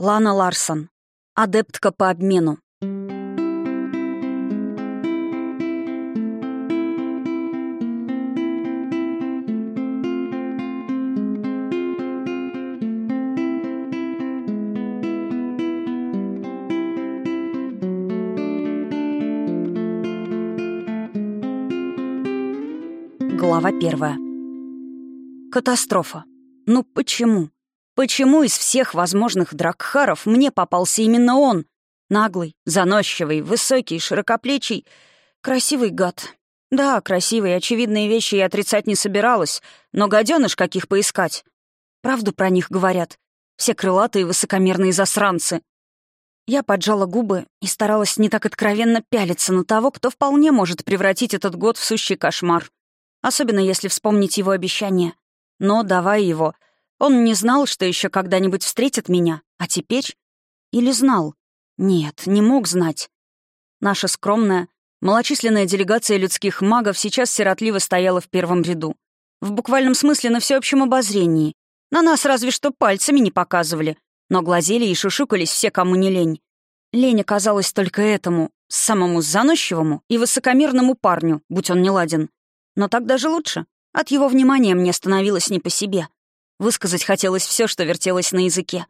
Лана Ларсон. Адептка по обмену. Глава первая. Катастрофа. Ну почему? Почему из всех возможных дракхаров мне попался именно он? Наглый, заносчивый, высокий, широкоплечий, красивый гад. Да, красивые, очевидные вещи я отрицать не собиралась, но гаденыш каких поискать. Правду про них говорят. Все крылатые высокомерные засранцы. Я поджала губы и старалась не так откровенно пялиться на того, кто вполне может превратить этот год в сущий кошмар. Особенно если вспомнить его обещание. Но, давая его, он не знал, что еще когда-нибудь встретит меня, а теперь... Или знал? Нет, не мог знать. Наша скромная, малочисленная делегация людских магов сейчас сиротливо стояла в первом ряду. В буквальном смысле на всеобщем обозрении. На нас разве что пальцами не показывали, но глазели и шушукались все, кому не лень. Лень оказалась только этому, самому заносчивому и высокомерному парню, будь он неладен. Но так даже лучше. От его внимания мне становилось не по себе. Высказать хотелось все, что вертелось на языке.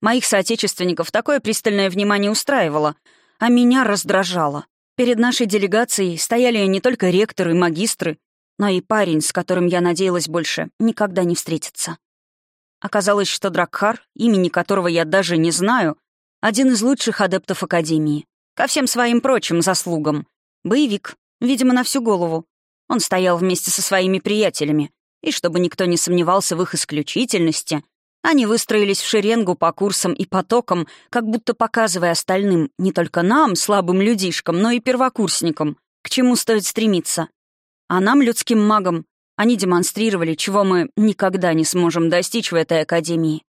Моих соотечественников такое пристальное внимание устраивало, а меня раздражало. Перед нашей делегацией стояли не только ректоры и магистры, но и парень, с которым я надеялась больше никогда не встретиться. Оказалось, что Дракхар, имени которого я даже не знаю, один из лучших адептов Академии. Ко всем своим прочим заслугам. Боевик, видимо, на всю голову. Он стоял вместе со своими приятелями, и чтобы никто не сомневался в их исключительности, они выстроились в шеренгу по курсам и потокам, как будто показывая остальным, не только нам, слабым людишкам, но и первокурсникам, к чему стоит стремиться. А нам, людским магам, они демонстрировали, чего мы никогда не сможем достичь в этой академии.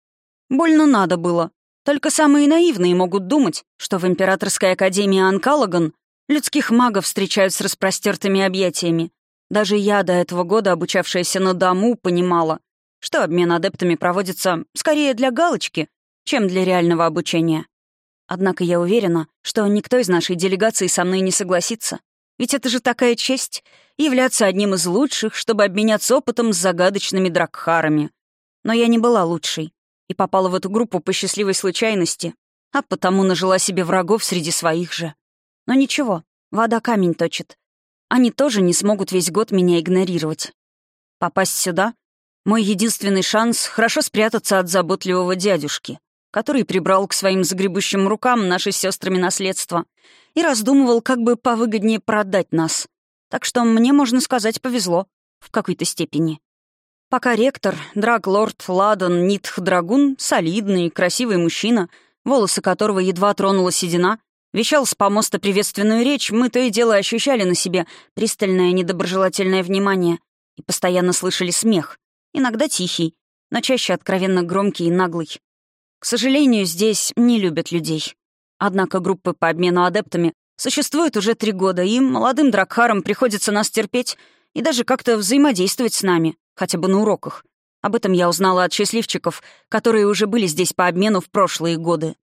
Больно надо было. Только самые наивные могут думать, что в Императорской академии Анкалаган людских магов встречают с распростертыми объятиями, даже я, до этого года обучавшаяся на дому, понимала, что обмен адептами проводится скорее для галочки, чем для реального обучения. Однако я уверена, что никто из нашей делегации со мной не согласится. Ведь это же такая честь — являться одним из лучших, чтобы обменяться опытом с загадочными дракхарами. Но я не была лучшей и попала в эту группу по счастливой случайности, а потому нажила себе врагов среди своих же. Но ничего, вода камень точит. Они тоже не смогут весь год меня игнорировать. Попасть сюда — мой единственный шанс хорошо спрятаться от заботливого дядюшки, который прибрал к своим загребущим рукам наши сестрами наследство и раздумывал, как бы повыгоднее продать нас. Так что мне, можно сказать, повезло. В какой-то степени. Пока ректор, драглорд Ладан Нитх Драгун, солидный, красивый мужчина, волосы которого едва тронула седина, Вещал с помоста приветственную речь, мы то и дело ощущали на себе пристальное недоброжелательное внимание и постоянно слышали смех, иногда тихий, но чаще откровенно громкий и наглый. К сожалению, здесь не любят людей. Однако группы по обмену адептами существуют уже три года, и молодым дракхарам приходится нас терпеть и даже как-то взаимодействовать с нами, хотя бы на уроках. Об этом я узнала от счастливчиков, которые уже были здесь по обмену в прошлые годы.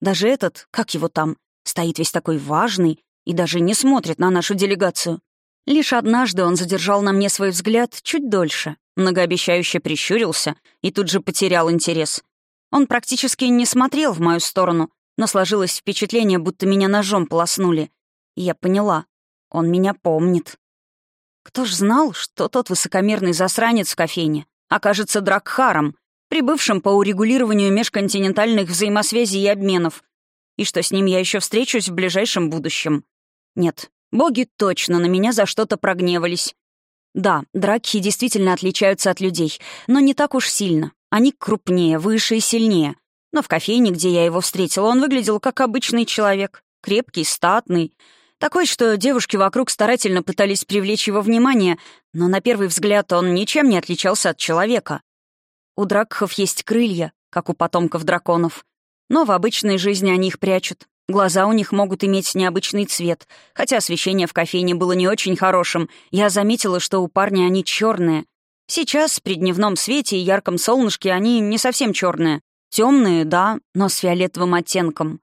Даже этот, как его там, Стоит весь такой важный и даже не смотрит на нашу делегацию. Лишь однажды он задержал на мне свой взгляд чуть дольше, многообещающе прищурился и тут же потерял интерес. Он практически не смотрел в мою сторону, но сложилось впечатление, будто меня ножом полоснули. И я поняла, он меня помнит. Кто ж знал, что тот высокомерный засранец в кофейне окажется Дракхаром, прибывшим по урегулированию межконтинентальных взаимосвязей и обменов, и что с ним я еще встречусь в ближайшем будущем. Нет, боги точно на меня за что-то прогневались. Да, дракхи действительно отличаются от людей, но не так уж сильно. Они крупнее, выше и сильнее. Но в кофейне, где я его встретила, он выглядел как обычный человек. Крепкий, статный. Такой, что девушки вокруг старательно пытались привлечь его внимание, но на первый взгляд он ничем не отличался от человека. У дракхов есть крылья, как у потомков драконов. Но в обычной жизни они их прячут. Глаза у них могут иметь необычный цвет. Хотя освещение в кофейне было не очень хорошим, я заметила, что у парня они черные. Сейчас, при дневном свете и ярком солнышке, они не совсем черные, Темные, да, но с фиолетовым оттенком.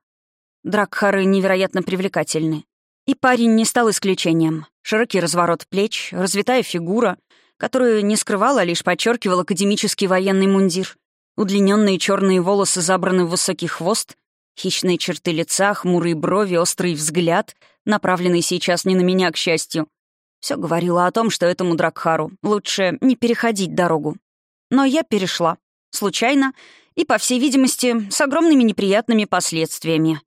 Дракхары невероятно привлекательны. И парень не стал исключением. Широкий разворот плеч, развитая фигура, которую не скрывала, а лишь подчеркивал академический военный мундир. Удлиненные черные волосы забраны в высокий хвост, хищные черты лица, хмурые брови, острый взгляд, направленный сейчас не на меня, к счастью. Все говорило о том, что этому Дракхару лучше не переходить дорогу. Но я перешла. Случайно и, по всей видимости, с огромными неприятными последствиями.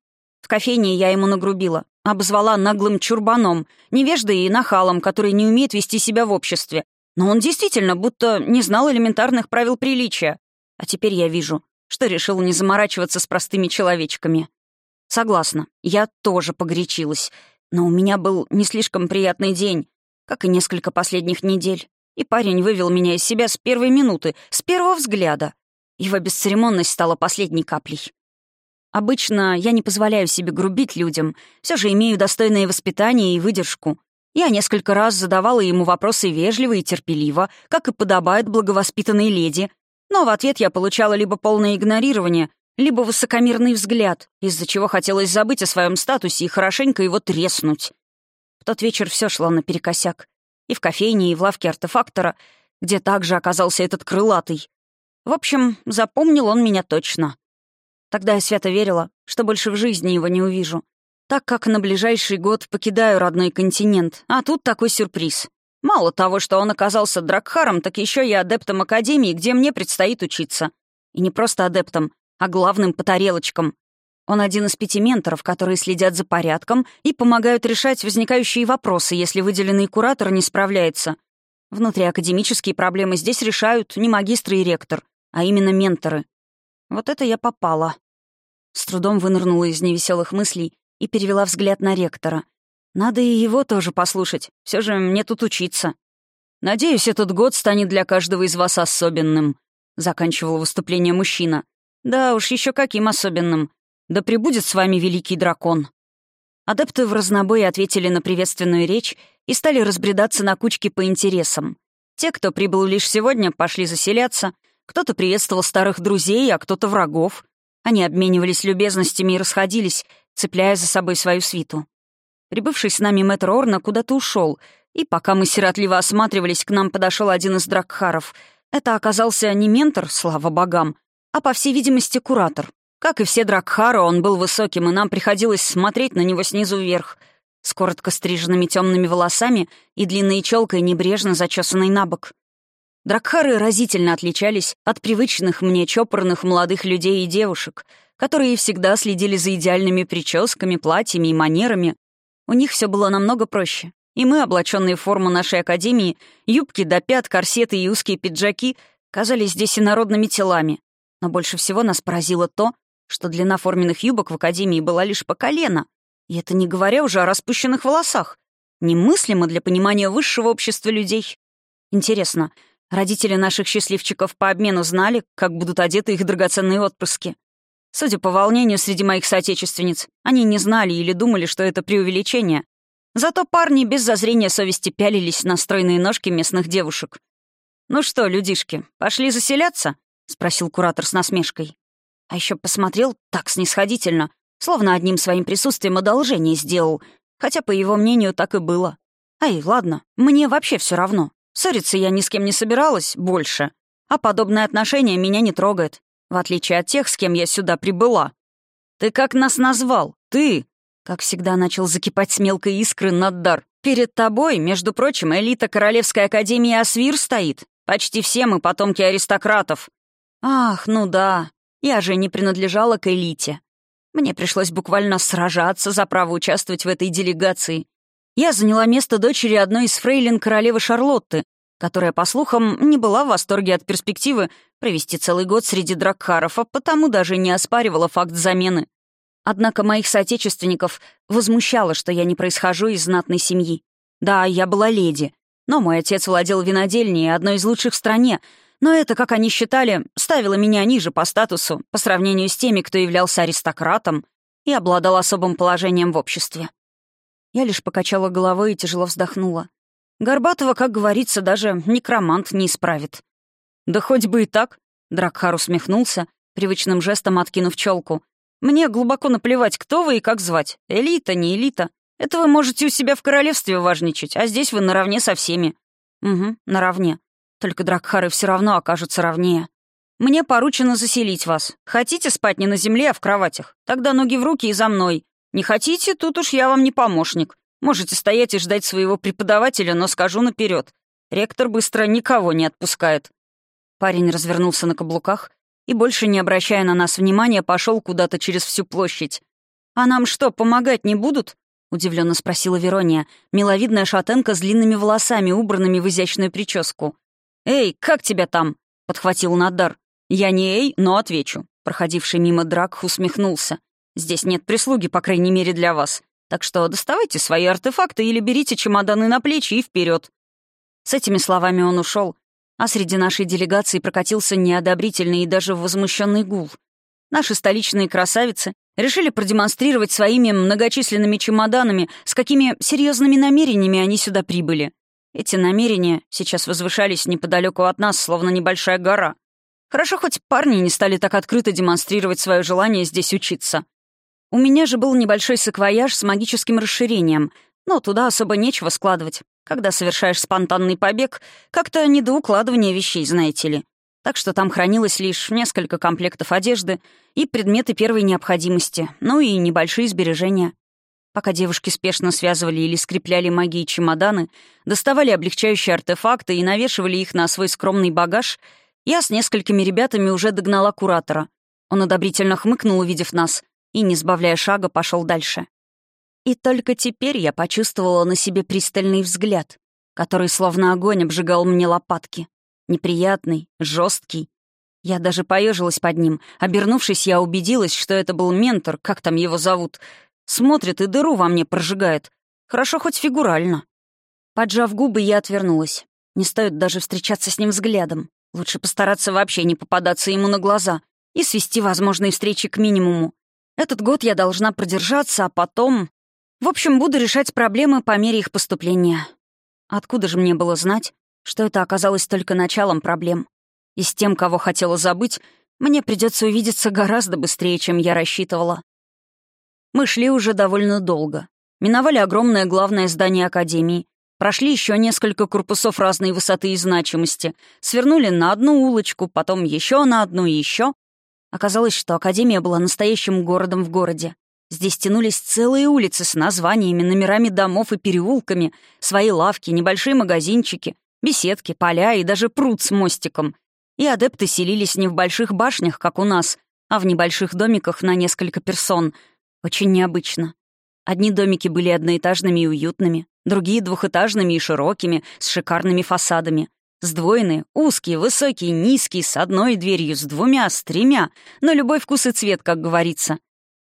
В кофейне я ему нагрубила, обозвала наглым чурбаном, невеждой и нахалом, который не умеет вести себя в обществе. Но он действительно будто не знал элементарных правил приличия. А теперь я вижу, что решил не заморачиваться с простыми человечками. Согласна, я тоже погорячилась. Но у меня был не слишком приятный день, как и несколько последних недель. И парень вывел меня из себя с первой минуты, с первого взгляда. Его бесцеремонность стала последней каплей. Обычно я не позволяю себе грубить людям, все же имею достойное воспитание и выдержку. Я несколько раз задавала ему вопросы вежливо и терпеливо, как и подобает благовоспитанной леди, но в ответ я получала либо полное игнорирование, либо высокомерный взгляд, из-за чего хотелось забыть о своем статусе и хорошенько его треснуть. В тот вечер все шло наперекосяк. И в кофейне, и в лавке артефактора, где также оказался этот крылатый. В общем, запомнил он меня точно. Тогда я свято верила, что больше в жизни его не увижу, так как на ближайший год покидаю родной континент, а тут такой сюрприз. Мало того, что он оказался Дракхаром, так еще и адептом Академии, где мне предстоит учиться. И не просто адептом, а главным по тарелочкам. Он один из пяти менторов, которые следят за порядком и помогают решать возникающие вопросы, если выделенный куратор не справляется. Внутриакадемические проблемы здесь решают не магистры и ректор, а именно менторы. Вот это я попала. С трудом вынырнула из невеселых мыслей и перевела взгляд на ректора. Надо и его тоже послушать. Все же мне тут учиться. Надеюсь, этот год станет для каждого из вас особенным, заканчивал выступление мужчина. Да уж, еще каким особенным. Да пребудет с вами великий дракон. Адепты в разнобой ответили на приветственную речь и стали разбредаться на кучки по интересам. Те, кто прибыл лишь сегодня, пошли заселяться — кто-то приветствовал старых друзей, а кто-то врагов. Они обменивались любезностями и расходились, цепляя за собой свою свиту. Прибывший с нами мэтр Орна куда-то ушел, и пока мы сиротливо осматривались, к нам подошел один из дракхаров. Это оказался не ментор, слава богам, а, по всей видимости, куратор. Как и все дракхары, он был высоким, и нам приходилось смотреть на него снизу вверх, с коротко стриженными темными волосами и длинной челкой, небрежно зачесанной на бок. Дракхары разительно отличались от привычных мне чопорных молодых людей и девушек, которые всегда следили за идеальными прическами, платьями и манерами. У них все было намного проще. И мы, облаченные в форму нашей академии, юбки до пят, корсеты и узкие пиджаки, казались здесь инородными телами. Но больше всего нас поразило то, что длина форменных юбок в академии была лишь по колено. И это не говоря уже о распущенных волосах. Немыслимо для понимания высшего общества людей. Интересно, Родители наших счастливчиков по обмену знали, как будут одеты их драгоценные отпрыски. Судя по волнению среди моих соотечественниц, они не знали или думали, что это преувеличение. Зато парни без зазрения совести пялились на стройные ножки местных девушек. «Ну что, людишки, пошли заселяться?» — спросил куратор с насмешкой. А еще посмотрел так снисходительно, словно одним своим присутствием одолжение сделал, хотя, по его мнению, так и было. Ай, ладно, мне вообще все равно. Ссориться я ни с кем не собиралась больше, а подобное отношение меня не трогает, в отличие от тех, с кем я сюда прибыла. «Ты как нас назвал? Ты?» Как всегда начал закипать с мелкой искры Наддар. «Перед тобой, между прочим, элита Королевской Академии Асвир стоит. Почти все мы потомки аристократов». «Ах, ну да, я же не принадлежала к элите. Мне пришлось буквально сражаться за право участвовать в этой делегации. Я заняла место дочери одной из фрейлин королевы Шарлотты, которая, по слухам, не была в восторге от перспективы провести целый год среди дракхаров, а потому даже не оспаривала факт замены. Однако моих соотечественников возмущало, что я не происхожу из знатной семьи. Да, я была леди, но мой отец владел винодельней, одной из лучших в стране, но это, как они считали, ставило меня ниже по статусу по сравнению с теми, кто являлся аристократом и обладал особым положением в обществе. Я лишь покачала головой и тяжело вздохнула. Горбатого, как говорится, даже некромант не исправит. «Да хоть бы и так», — Дракхар усмехнулся, привычным жестом откинув челку. «Мне глубоко наплевать, кто вы и как звать. Элита, не элита. Это вы можете у себя в королевстве важничать, а здесь вы наравне со всеми». «Угу, наравне. Только Дракхары все равно окажутся равнее. Мне поручено заселить вас. Хотите спать не на земле, а в кроватях? Тогда ноги в руки и за мной. Не хотите, тут уж я вам не помощник. Можете стоять и ждать своего преподавателя, но скажу наперед. Ректор быстро никого не отпускает». Парень развернулся на каблуках и, больше не обращая на нас внимания, пошел куда-то через всю площадь. «А нам что, помогать не будут?» — удивленно спросила Верония, миловидная шатенка с длинными волосами, убранными в изящную прическу. «Эй, как тебя там?» — подхватил Надар. «Я не эй, но отвечу». Проходивший мимо Дракх усмехнулся. «Здесь нет прислуги, по крайней мере, для вас. Так что доставайте свои артефакты или берите чемоданы на плечи и вперед. С этими словами он ушел, а среди нашей делегации прокатился неодобрительный и даже возмущенный гул. Наши столичные красавицы решили продемонстрировать своими многочисленными чемоданами, с какими серьезными намерениями они сюда прибыли. Эти намерения сейчас возвышались неподалеку от нас, словно небольшая гора. Хорошо, хоть парни не стали так открыто демонстрировать свое желание здесь учиться. У меня же был небольшой саквояж с магическим расширением, но туда особо нечего складывать. Когда совершаешь спонтанный побег, как-то не до укладывания вещей, знаете ли. Так что там хранилось лишь несколько комплектов одежды и предметы первой необходимости, ну и небольшие сбережения. Пока девушки спешно связывали или скрепляли магии чемоданы, доставали облегчающие артефакты и навешивали их на свой скромный багаж, я с несколькими ребятами уже догнала куратора. Он одобрительно хмыкнул, увидев нас, и, не сбавляя шага, пошел дальше. И только теперь я почувствовала на себе пристальный взгляд, который словно огонь обжигал мне лопатки. Неприятный, жесткий. Я даже поежилась под ним. Обернувшись, я убедилась, что это был ментор, как там его зовут, Смотрит и дыру во мне прожигает. Хорошо хоть фигурально. Поджав губы, я отвернулась. Не стоит даже встречаться с ним взглядом. Лучше постараться вообще не попадаться ему на глаза и свести возможные встречи к минимуму. Этот год я должна продержаться, а потом... В общем, буду решать проблемы по мере их поступления. Откуда же мне было знать, что это оказалось только началом проблем? И с тем, кого хотела забыть, мне придется увидеться гораздо быстрее, чем я рассчитывала. Мы шли уже довольно долго. Миновали огромное главное здание Академии, прошли еще несколько корпусов разной высоты и значимости, свернули на одну улочку, потом еще на одну и еще. Оказалось, что Академия была настоящим городом в городе. Здесь тянулись целые улицы с названиями, номерами домов и переулками, свои лавки, небольшие магазинчики, беседки, поля и даже пруд с мостиком. И адепты селились не в больших башнях, как у нас, а в небольших домиках на несколько персон — очень необычно. Одни домики были одноэтажными и уютными, другие — двухэтажными и широкими, с шикарными фасадами. Сдвоенные, узкие, высокие, низкие, с одной дверью, с двумя, с тремя, но любой вкус и цвет, как говорится.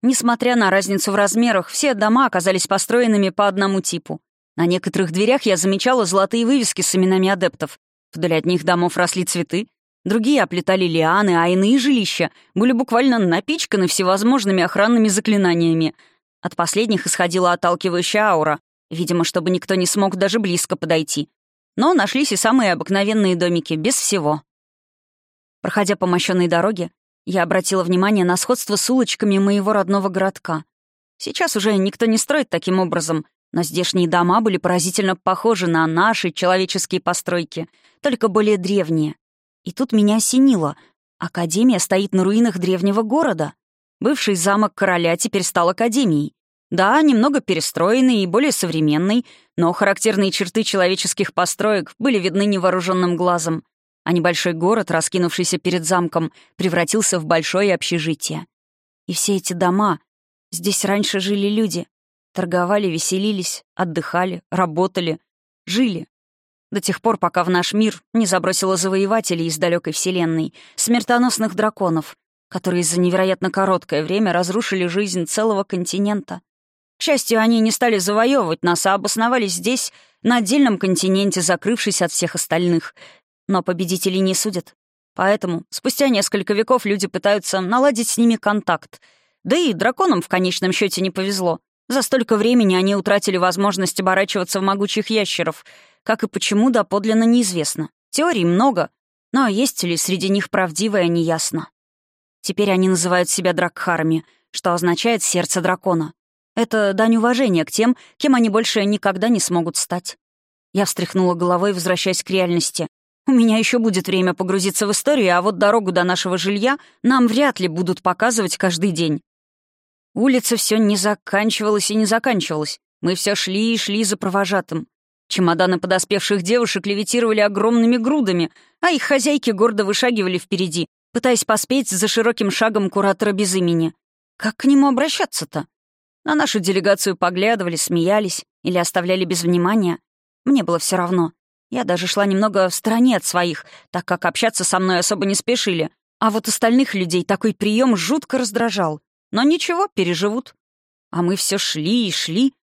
Несмотря на разницу в размерах, все дома оказались построенными по одному типу. На некоторых дверях я замечала золотые вывески с именами адептов. Вдоль одних домов росли цветы, Другие оплетали лианы, а иные жилища были буквально напичканы всевозможными охранными заклинаниями. От последних исходила отталкивающая аура, видимо, чтобы никто не смог даже близко подойти. Но нашлись и самые обыкновенные домики, без всего. Проходя по мощенной дороге, я обратила внимание на сходство с улочками моего родного городка. Сейчас уже никто не строит таким образом, но здешние дома были поразительно похожи на наши человеческие постройки, только более древние. И тут меня осенило. Академия стоит на руинах древнего города. Бывший замок короля теперь стал академией. Да, немного перестроенный и более современный, но характерные черты человеческих построек были видны невооруженным глазом, а небольшой город, раскинувшийся перед замком, превратился в большое общежитие. И все эти дома... Здесь раньше жили люди. Торговали, веселились, отдыхали, работали, жили. До тех пор, пока в наш мир не забросило завоевателей из далекой вселенной, смертоносных драконов, которые за невероятно короткое время разрушили жизнь целого континента. К счастью, они не стали завоевывать нас, а обосновались здесь, на отдельном континенте, закрывшись от всех остальных. Но победителей не судят. Поэтому спустя несколько веков люди пытаются наладить с ними контакт. Да и драконам в конечном счете не повезло. За столько времени они утратили возможность оборачиваться в могучих ящеров — как и почему, доподлинно неизвестно. Теорий много, но есть ли среди них правдивая, неясно. Теперь они называют себя дракхарами, что означает «сердце дракона». Это дань уважения к тем, кем они больше никогда не смогут стать. Я встряхнула головой, возвращаясь к реальности. У меня еще будет время погрузиться в историю, а вот дорогу до нашего жилья нам вряд ли будут показывать каждый день. Улица все не заканчивалась и не заканчивалась. Мы все шли и шли за провожатым. Чемоданы подоспевших девушек левитировали огромными грудами, а их хозяйки гордо вышагивали впереди, пытаясь поспеть за широким шагом куратора без имени. Как к нему обращаться-то? На нашу делегацию поглядывали, смеялись или оставляли без внимания. Мне было все равно. Я даже шла немного в стороне от своих, так как общаться со мной особо не спешили. А вот остальных людей такой прием жутко раздражал. Но ничего, переживут. А мы все шли и шли,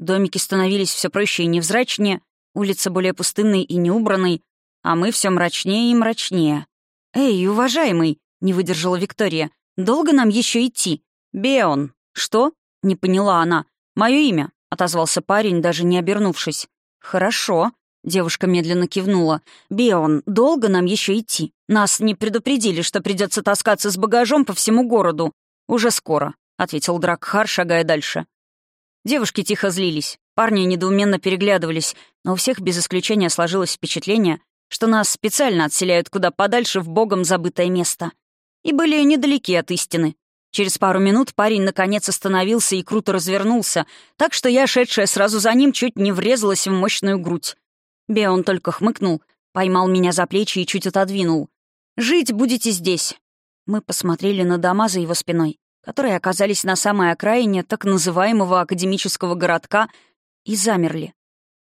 Домики становились все проще и невзрачнее, улица более пустынной и неубранной, а мы все мрачнее и мрачнее. «Эй, уважаемый!» — не выдержала Виктория. «Долго нам еще идти?» «Беон». «Что?» — не поняла она. «Мое имя», — отозвался парень, даже не обернувшись. «Хорошо», — девушка медленно кивнула. «Беон, долго нам еще идти? Нас не предупредили, что придется таскаться с багажом по всему городу. Уже скоро», — ответил Дракхар, шагая дальше. Девушки тихо злились, парни недоуменно переглядывались, но у всех без исключения сложилось впечатление, что нас специально отселяют куда подальше в богом забытое место. И были недалеки от истины. Через пару минут парень наконец остановился и круто развернулся, так что я, шедшая сразу за ним, чуть не врезалась в мощную грудь. Беон только хмыкнул, поймал меня за плечи и чуть отодвинул. «Жить будете здесь». Мы посмотрели на дома за его спиной которые оказались на самой окраине так называемого академического городка, и замерли.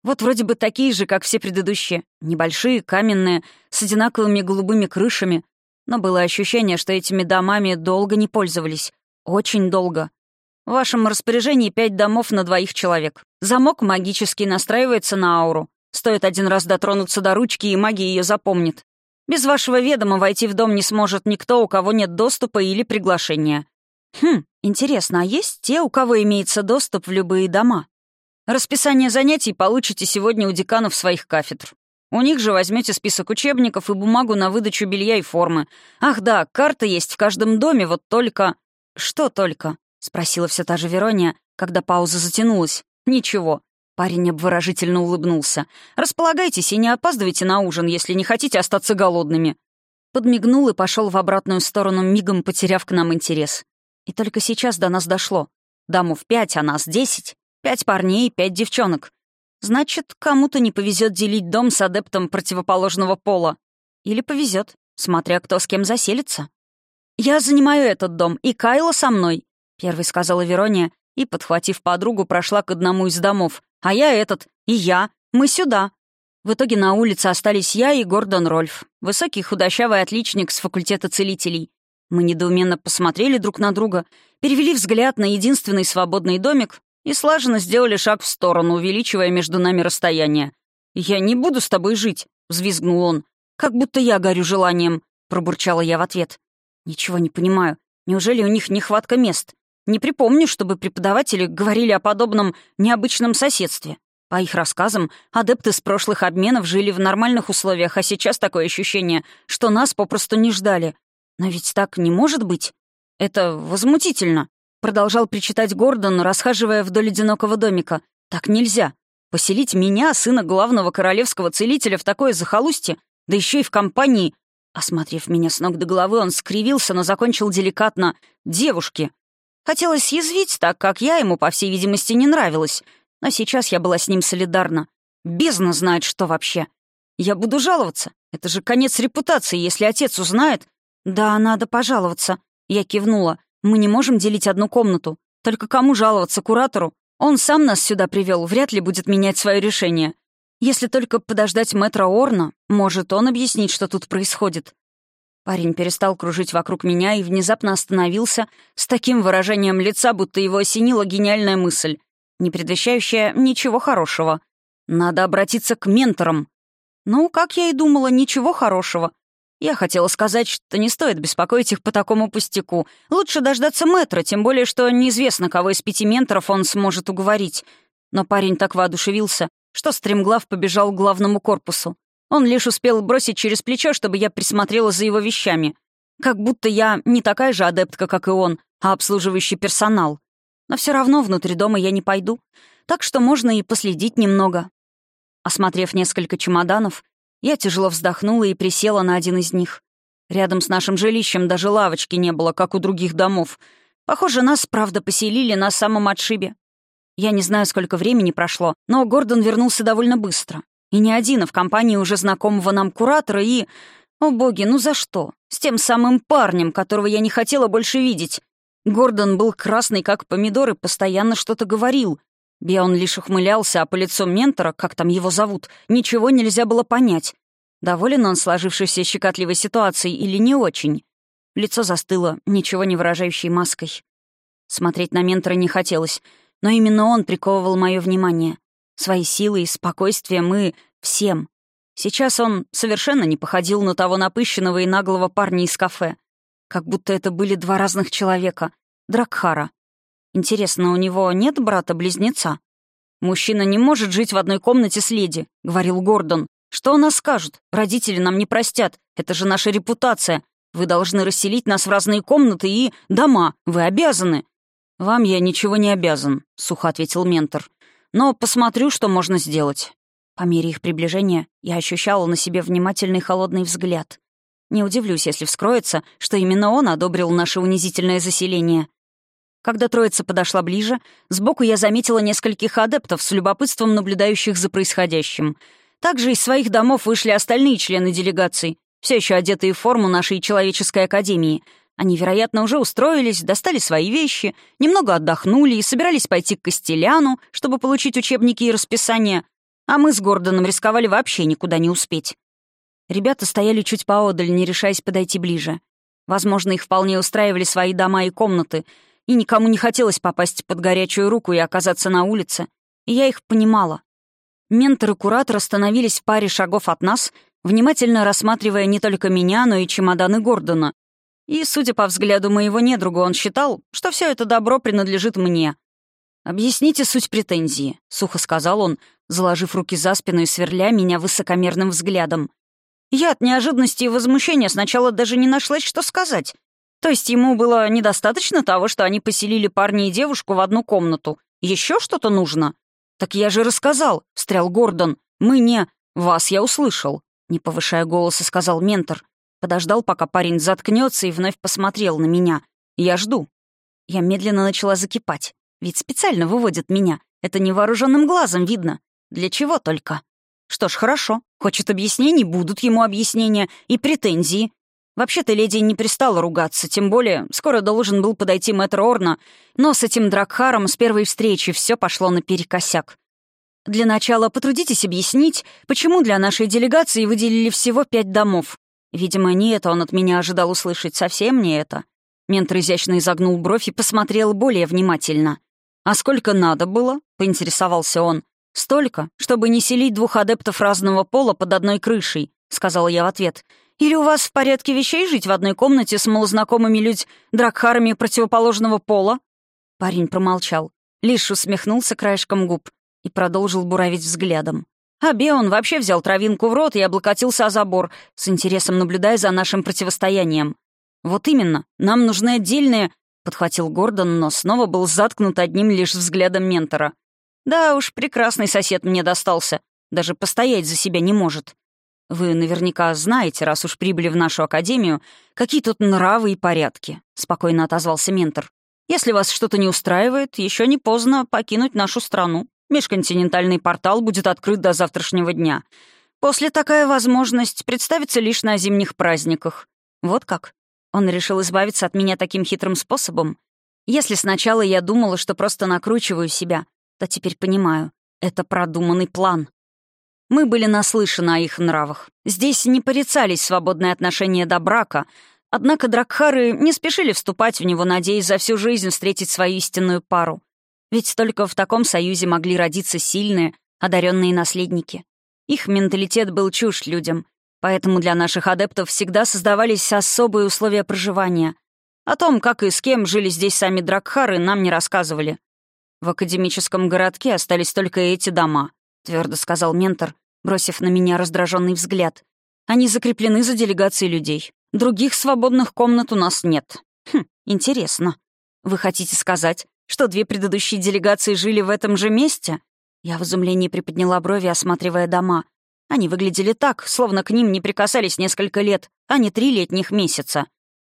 Вот вроде бы такие же, как все предыдущие, небольшие, каменные, с одинаковыми голубыми крышами, но было ощущение, что этими домами долго не пользовались. Очень долго. В вашем распоряжении пять домов на двоих человек. Замок магический настраивается на ауру. Стоит один раз дотронуться до ручки, и магия ее запомнит. Без вашего ведома войти в дом не сможет никто, у кого нет доступа или приглашения. Хм, интересно, а есть те, у кого имеется доступ в любые дома? Расписание занятий получите сегодня у деканов своих кафедр. У них же возьмете список учебников и бумагу на выдачу белья и формы. Ах да, карта есть в каждом доме, вот только... Что только? Спросила все та же Верония, когда пауза затянулась. Ничего. Парень обворожительно улыбнулся. «Располагайтесь и не опаздывайте на ужин, если не хотите остаться голодными». Подмигнул и пошел в обратную сторону, мигом потеряв к нам интерес. И только сейчас до нас дошло. Дамов пять, а нас десять. Пять парней, пять девчонок. Значит, кому-то не повезет делить дом с адептом противоположного пола. Или повезет, смотря кто с кем заселится. «Я занимаю этот дом, и Кайла со мной», — первой сказала Верония, и, подхватив подругу, прошла к одному из домов. «А я этот, и я, мы сюда». В итоге на улице остались я и Гордон Рольф, высокий худощавый отличник с факультета целителей, мы недоуменно посмотрели друг на друга, перевели взгляд на единственный свободный домик и слаженно сделали шаг в сторону, увеличивая между нами расстояние. «Я не буду с тобой жить», — взвизгнул он. «Как будто я горю желанием», — пробурчала я в ответ. «Ничего не понимаю. Неужели у них нехватка мест? Не припомню, чтобы преподаватели говорили о подобном необычном соседстве. По их рассказам, адепты с прошлых обменов жили в нормальных условиях, а сейчас такое ощущение, что нас попросту не ждали. «Но ведь так не может быть. Это возмутительно», — продолжал причитать Гордон, расхаживая вдоль одинокого домика. «Так нельзя. Поселить меня, сына главного королевского целителя, в такое захолустье, да еще и в компании...» Осмотрев меня с ног до головы, он скривился, но закончил деликатно «девушки». Хотелось съязвить, так как я ему, по всей видимости, не нравилась. Но сейчас я была с ним солидарна. Бездна знает, что вообще. Я буду жаловаться. Это же конец репутации, если отец узнает, «Да, надо пожаловаться». Я кивнула. «Мы не можем делить одну комнату. Только кому жаловаться, куратору? Он сам нас сюда привел, вряд ли будет менять свое решение. Если только подождать мэтра Орна, может, он объяснить, что тут происходит». Парень перестал кружить вокруг меня и внезапно остановился с таким выражением лица, будто его осенила гениальная мысль, не предвещающая ничего хорошего. «Надо обратиться к менторам». Ну, как я и думала, ничего хорошего. Я хотела сказать, что не стоит беспокоить их по такому пустяку. Лучше дождаться мэтра, тем более, что неизвестно, кого из пяти менторов он сможет уговорить. Но парень так воодушевился, что стремглав побежал к главному корпусу. Он лишь успел бросить через плечо, чтобы я присмотрела за его вещами. Как будто я не такая же адептка, как и он, а обслуживающий персонал. Но все равно внутрь дома я не пойду, так что можно и последить немного. Осмотрев несколько чемоданов, я тяжело вздохнула и присела на один из них. Рядом с нашим жилищем даже лавочки не было, как у других домов. Похоже, нас, правда, поселили на самом отшибе. Я не знаю, сколько времени прошло, но Гордон вернулся довольно быстро. И не один, а в компании уже знакомого нам куратора и... О боги, ну за что? С тем самым парнем, которого я не хотела больше видеть. Гордон был красный, как помидор, и постоянно что-то говорил. Бион лишь ухмылялся, а по лицу ментора, как там его зовут, ничего нельзя было понять. Доволен он сложившейся щекотливой ситуацией или не очень? Лицо застыло, ничего не выражающей маской. Смотреть на ментора не хотелось, но именно он приковывал мое внимание. Своей силой спокойствием мы всем. Сейчас он совершенно не походил на того напыщенного и наглого парня из кафе. Как будто это были два разных человека. Дракхара. Интересно, у него нет брата-близнеца? «Мужчина не может жить в одной комнате с леди», — говорил Гордон. «Что о нас скажут? Родители нам не простят. Это же наша репутация. Вы должны расселить нас в разные комнаты и дома. Вы обязаны». «Вам я ничего не обязан», — сухо ответил ментор. «Но посмотрю, что можно сделать». По мере их приближения я ощущала на себе внимательный холодный взгляд. Не удивлюсь, если вскроется, что именно он одобрил наше унизительное заселение. Когда троица подошла ближе, сбоку я заметила нескольких адептов с любопытством наблюдающих за происходящим. Также из своих домов вышли остальные члены делегации, все еще одетые в форму нашей человеческой академии — они, вероятно, уже устроились, достали свои вещи, немного отдохнули и собирались пойти к Костеляну, чтобы получить учебники и расписание, а мы с Гордоном рисковали вообще никуда не успеть. Ребята стояли чуть поодаль, не решаясь подойти ближе. Возможно, их вполне устраивали свои дома и комнаты, и никому не хотелось попасть под горячую руку и оказаться на улице, и я их понимала. Ментор и куратор остановились в паре шагов от нас, внимательно рассматривая не только меня, но и чемоданы Гордона, и, судя по взгляду моего недруга, он считал, что все это добро принадлежит мне. «Объясните суть претензии», — сухо сказал он, заложив руки за спину и сверля меня высокомерным взглядом. Я от неожиданности и возмущения сначала даже не нашлась, что сказать. То есть ему было недостаточно того, что они поселили парня и девушку в одну комнату. Еще что-то нужно? «Так я же рассказал», — встрял Гордон. «Мы не...» «Вас я услышал», — не повышая голоса, сказал ментор. Подождал, пока парень заткнется и вновь посмотрел на меня. Я жду. Я медленно начала закипать. Ведь специально выводят меня. Это невооруженным глазом видно. Для чего только? Что ж, хорошо. Хочет объяснений, будут ему объяснения и претензии. Вообще-то леди не пристала ругаться, тем более скоро должен был подойти мэтр Орна, но с этим Дракхаром с первой встречи все пошло наперекосяк. Для начала потрудитесь объяснить, почему для нашей делегации выделили всего пять домов. Видимо, не это он от меня ожидал услышать, совсем не это. Ментр изящно изогнул бровь и посмотрел более внимательно. «А сколько надо было?» — поинтересовался он. «Столько, чтобы не селить двух адептов разного пола под одной крышей», — сказала я в ответ. «Или у вас в порядке вещей жить в одной комнате с малознакомыми людь дракхарами противоположного пола?» Парень промолчал, лишь усмехнулся краешком губ и продолжил буравить взглядом. А Беон вообще взял травинку в рот и облокотился о забор, с интересом наблюдая за нашим противостоянием. «Вот именно, нам нужны отдельные...» — подхватил Гордон, но снова был заткнут одним лишь взглядом ментора. «Да уж, прекрасный сосед мне достался. Даже постоять за себя не может. Вы наверняка знаете, раз уж прибыли в нашу академию, какие тут нравы и порядки», — спокойно отозвался ментор. «Если вас что-то не устраивает, еще не поздно покинуть нашу страну. Межконтинентальный портал будет открыт до завтрашнего дня. После такая возможность представится лишь на зимних праздниках. Вот как. Он решил избавиться от меня таким хитрым способом. Если сначала я думала, что просто накручиваю себя, то теперь понимаю, это продуманный план. Мы были наслышаны о их нравах. Здесь не порицались свободные отношения до брака, однако Дракхары не спешили вступать в него, надеясь за всю жизнь встретить свою истинную пару. Ведь только в таком союзе могли родиться сильные, одаренные наследники. Их менталитет был чужд людям, поэтому для наших адептов всегда создавались особые условия проживания. О том, как и с кем жили здесь сами Дракхары, нам не рассказывали. В академическом городке остались только эти дома, твердо сказал ментор, бросив на меня раздраженный взгляд. Они закреплены за делегацией людей. Других свободных комнат у нас нет. Хм, интересно. Вы хотите сказать, что две предыдущие делегации жили в этом же месте? Я в изумлении приподняла брови, осматривая дома. Они выглядели так, словно к ним не прикасались несколько лет, а не три летних месяца.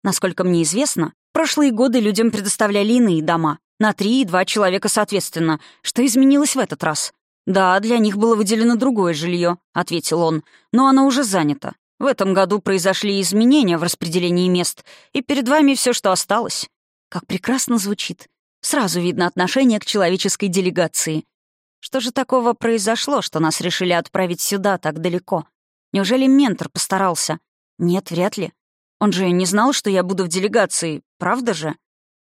Насколько мне известно, прошлые годы людям предоставляли иные дома, на три и два человека соответственно. Что изменилось в этот раз? «Да, для них было выделено другое жилье», — ответил он, «но оно уже занято. В этом году произошли изменения в распределении мест, и перед вами все, что осталось. Как прекрасно звучит. Сразу видно отношение к человеческой делегации. Что же такого произошло, что нас решили отправить сюда так далеко? Неужели ментор постарался? Нет, вряд ли. Он же не знал, что я буду в делегации, правда же?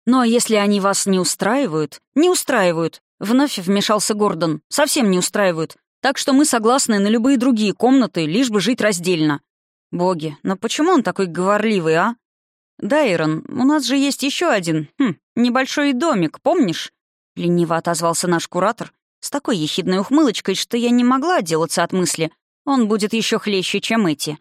Но если они вас не устраивают... Не устраивают. Вновь вмешался Гордон. Совсем не устраивают. Так что мы согласны на любые другие комнаты, лишь бы жить раздельно. Боги, но почему он такой говорливый, а? «Дайрон, у нас же есть еще один, хм, небольшой домик, помнишь?» Лениво отозвался наш куратор с такой ехидной ухмылочкой, что я не могла отделаться от мысли. Он будет еще хлеще, чем эти.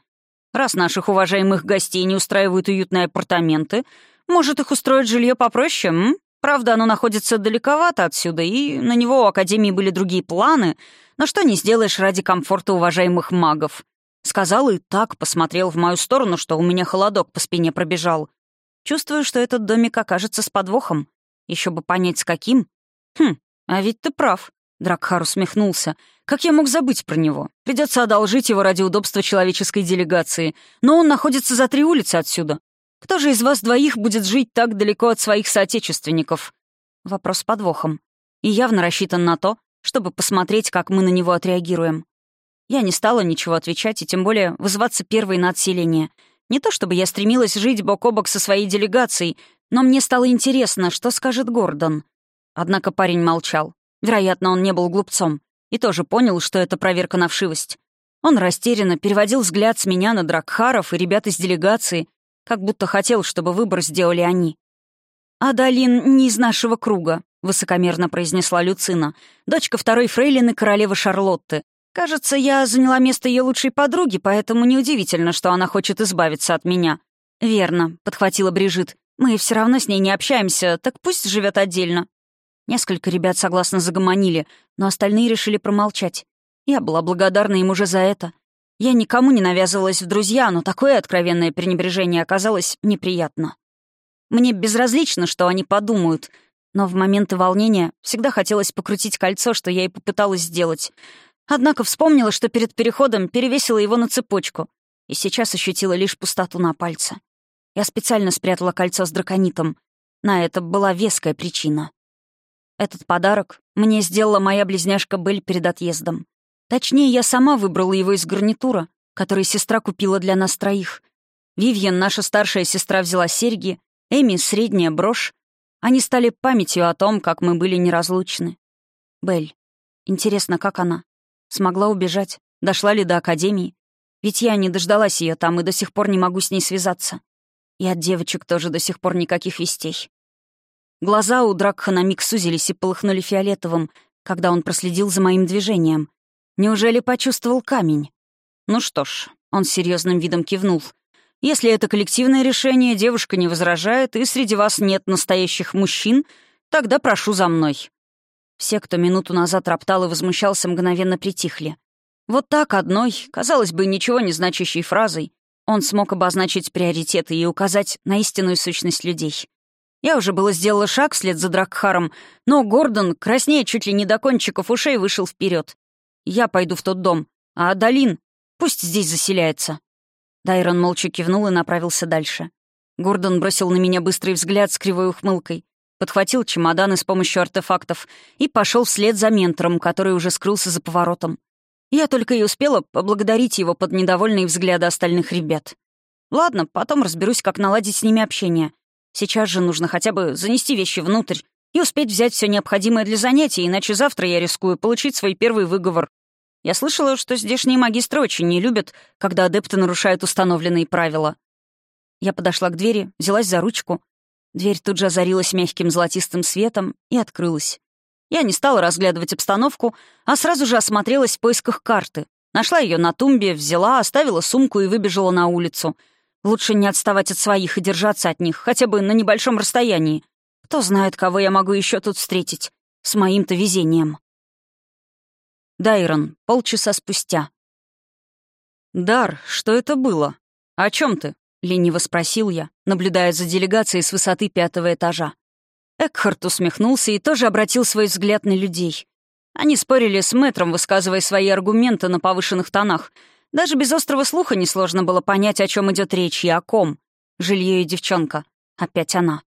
Раз наших уважаемых гостей не устраивают уютные апартаменты, может, их устроить жилье попроще, м? Правда, оно находится далековато отсюда, и на него у Академии были другие планы, но что не сделаешь ради комфорта уважаемых магов. Сказал и так посмотрел в мою сторону, что у меня холодок по спине пробежал. Чувствую, что этот домик окажется с подвохом. Еще бы понять, с каким. Хм, а ведь ты прав. Дракхар усмехнулся. Как я мог забыть про него? Придется одолжить его ради удобства человеческой делегации. Но он находится за три улицы отсюда. Кто же из вас двоих будет жить так далеко от своих соотечественников? Вопрос с подвохом. И явно рассчитан на то, чтобы посмотреть, как мы на него отреагируем. Я не стала ничего отвечать и тем более вызываться первой на отселение. Не то чтобы я стремилась жить бок о бок со своей делегацией, но мне стало интересно, что скажет Гордон. Однако парень молчал. Вероятно, он не был глупцом. И тоже понял, что это проверка на вшивость. Он растерянно переводил взгляд с меня на Дракхаров и ребят из делегации, как будто хотел, чтобы выбор сделали они. «Адалин не из нашего круга», — высокомерно произнесла Люцина, дочка второй фрейлины королевы Шарлотты, Кажется, я заняла место ее лучшей подруги, поэтому неудивительно, что она хочет избавиться от меня. Верно, подхватила Брижит. Мы все равно с ней не общаемся, так пусть живет отдельно. Несколько ребят согласно загомонили, но остальные решили промолчать. Я была благодарна им уже за это. Я никому не навязывалась в друзья, но такое откровенное пренебрежение оказалось неприятно. Мне безразлично, что они подумают, но в моменты волнения всегда хотелось покрутить кольцо, что я и попыталась сделать — Однако вспомнила, что перед переходом перевесила его на цепочку, и сейчас ощутила лишь пустоту на пальце. Я специально спрятала кольцо с драконитом. На это была веская причина. Этот подарок мне сделала моя близняшка Бель перед отъездом. Точнее, я сама выбрала его из гарнитура, который сестра купила для нас троих. Вивьен, наша старшая сестра, взяла серьги, Эми — средняя брошь. Они стали памятью о том, как мы были неразлучны. Бель. Интересно, как она? Смогла убежать? Дошла ли до академии? Ведь я не дождалась ее там и до сих пор не могу с ней связаться. И от девочек тоже до сих пор никаких вестей. Глаза у Дракха на миг сузились и полыхнули фиолетовым, когда он проследил за моим движением. Неужели почувствовал камень? Ну что ж, он с серьезным видом кивнул. Если это коллективное решение, девушка не возражает, и среди вас нет настоящих мужчин, тогда прошу за мной. Все, кто минуту назад роптал и возмущался, мгновенно притихли. Вот так одной, казалось бы, ничего не значащей фразой, он смог обозначить приоритеты и указать на истинную сущность людей. Я уже было сделала шаг вслед за Дракхаром, но Гордон, краснея чуть ли не до кончиков ушей, вышел вперед. «Я пойду в тот дом, а Адалин пусть здесь заселяется». Дайрон молча кивнул и направился дальше. Гордон бросил на меня быстрый взгляд с кривой ухмылкой подхватил чемоданы с помощью артефактов и пошел вслед за ментором, который уже скрылся за поворотом. Я только и успела поблагодарить его под недовольные взгляды остальных ребят. Ладно, потом разберусь, как наладить с ними общение. Сейчас же нужно хотя бы занести вещи внутрь и успеть взять все необходимое для занятий, иначе завтра я рискую получить свой первый выговор. Я слышала, что здешние магистры очень не любят, когда адепты нарушают установленные правила. Я подошла к двери, взялась за ручку Дверь тут же озарилась мягким золотистым светом и открылась. Я не стала разглядывать обстановку, а сразу же осмотрелась в поисках карты. Нашла ее на тумбе, взяла, оставила сумку и выбежала на улицу. Лучше не отставать от своих и держаться от них, хотя бы на небольшом расстоянии. Кто знает, кого я могу еще тут встретить. С моим-то везением. Дайрон, полчаса спустя. «Дар, что это было? О чем ты?» — лениво спросил я, наблюдая за делегацией с высоты пятого этажа. Экхарт усмехнулся и тоже обратил свой взгляд на людей. Они спорили с мэтром, высказывая свои аргументы на повышенных тонах. Даже без острого слуха несложно было понять, о чем идет речь и о ком. Жилье и девчонка. Опять она.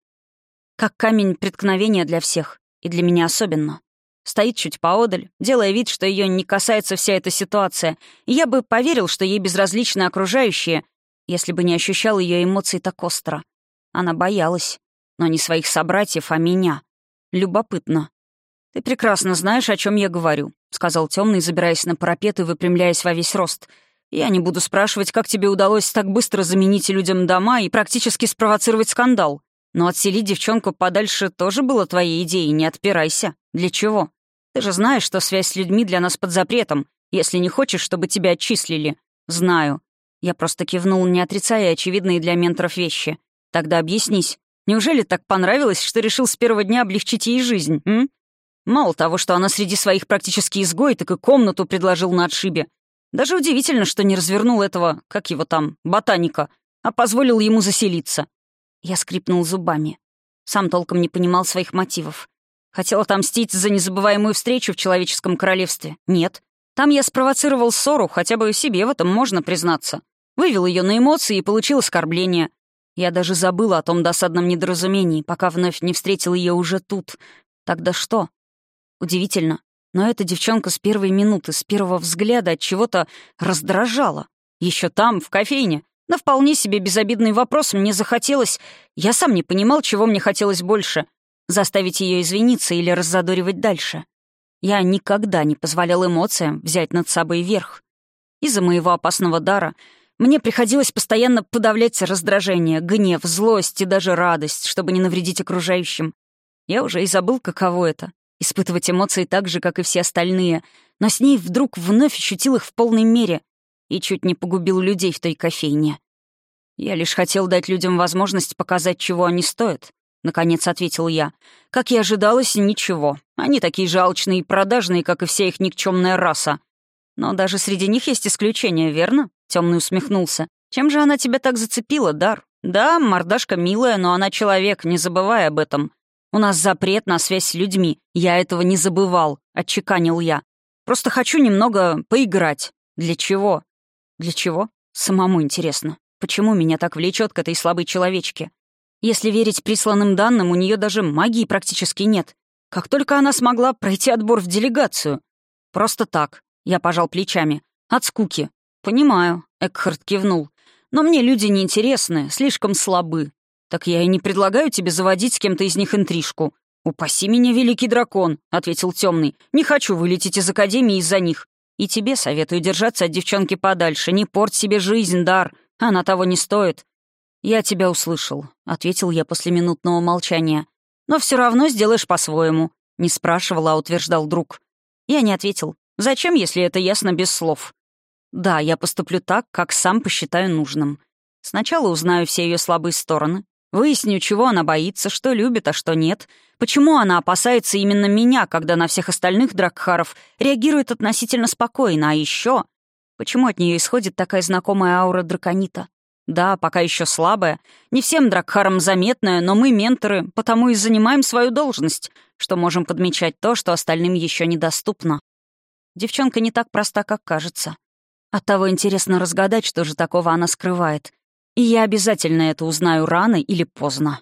Как камень преткновения для всех. И для меня особенно. Стоит чуть поодаль, делая вид, что ее не касается вся эта ситуация. И я бы поверил, что ей безразличны окружающие, если бы не ощущал ее эмоций так остро. Она боялась. Но не своих собратьев, а меня. Любопытно. «Ты прекрасно знаешь, о чем я говорю», — сказал темный, забираясь на парапет и выпрямляясь во весь рост. «Я не буду спрашивать, как тебе удалось так быстро заменить людям дома и практически спровоцировать скандал. Но отселить девчонку подальше тоже было твоей идеей, не отпирайся. Для чего? Ты же знаешь, что связь с людьми для нас под запретом, если не хочешь, чтобы тебя отчислили. Знаю. Я просто кивнул, не отрицая очевидные для менторов вещи. Тогда объяснись. Неужели так понравилось, что решил с первого дня облегчить ей жизнь, м? Мало того, что она среди своих практически изгой, так и комнату предложил на отшибе. Даже удивительно, что не развернул этого, как его там, ботаника, а позволил ему заселиться. Я скрипнул зубами. Сам толком не понимал своих мотивов. Хотел отомстить за незабываемую встречу в человеческом королевстве. Нет. Там я спровоцировал ссору, хотя бы себе в этом можно признаться. Вывел ее на эмоции и получил оскорбление. Я даже забыла о том досадном недоразумении, пока вновь не встретил ее уже тут. Тогда что? Удивительно, но эта девчонка с первой минуты, с первого взгляда от чего-то раздражала. Еще там, в кофейне. На вполне себе безобидный вопрос мне захотелось... Я сам не понимал, чего мне хотелось больше. Заставить ее извиниться или раззадоривать дальше. Я никогда не позволял эмоциям взять над собой верх. Из-за моего опасного дара мне приходилось постоянно подавлять раздражение, гнев, злость и даже радость, чтобы не навредить окружающим. Я уже и забыл, каково это испытывать эмоции так же, как и все остальные, но с ней вдруг вновь ощутил их в полной мере и чуть не погубил людей в той кофейне. «Я лишь хотел дать людям возможность показать, чего они стоят», — наконец ответил я. «Как и ожидалось, ничего. Они такие же и продажные, как и вся их никчемная раса. Но даже среди них есть исключения, верно?» — темный усмехнулся. «Чем же она тебя так зацепила, Дар? Да, мордашка милая, но она человек, не забывай об этом. У нас запрет на связь с людьми. Я этого не забывал», — отчеканил я. «Просто хочу немного поиграть. Для чего?» «Для чего?» Самому интересно. Почему меня так влечет к этой слабой человечке? Если верить присланным данным, у нее даже магии практически нет. Как только она смогла пройти отбор в делегацию. Просто так. Я пожал плечами. От скуки. Понимаю. Экхард кивнул. Но мне люди неинтересны, слишком слабы. «Так я и не предлагаю тебе заводить с кем-то из них интрижку». «Упаси меня, великий дракон», — ответил темный. «Не хочу вылететь из Академии из-за них. И тебе советую держаться от девчонки подальше. Не порть себе жизнь, Дар. Она того не стоит». «Я тебя услышал», — ответил я после минутного молчания. «Но все равно сделаешь по-своему», — не спрашивал, а утверждал друг. Я не ответил. «Зачем, если это ясно без слов?» «Да, я поступлю так, как сам посчитаю нужным. Сначала узнаю все ее слабые стороны, Выясню, чего она боится, что любит, а что нет. Почему она опасается именно меня, когда на всех остальных Дракхаров реагирует относительно спокойно, а еще Почему от нее исходит такая знакомая аура драконита? Да, пока еще слабая, не всем Дракхарам заметная, но мы, менторы, потому и занимаем свою должность, что можем подмечать то, что остальным еще недоступно. Девчонка не так проста, как кажется. Оттого интересно разгадать, что же такого она скрывает, и я обязательно это узнаю рано или поздно.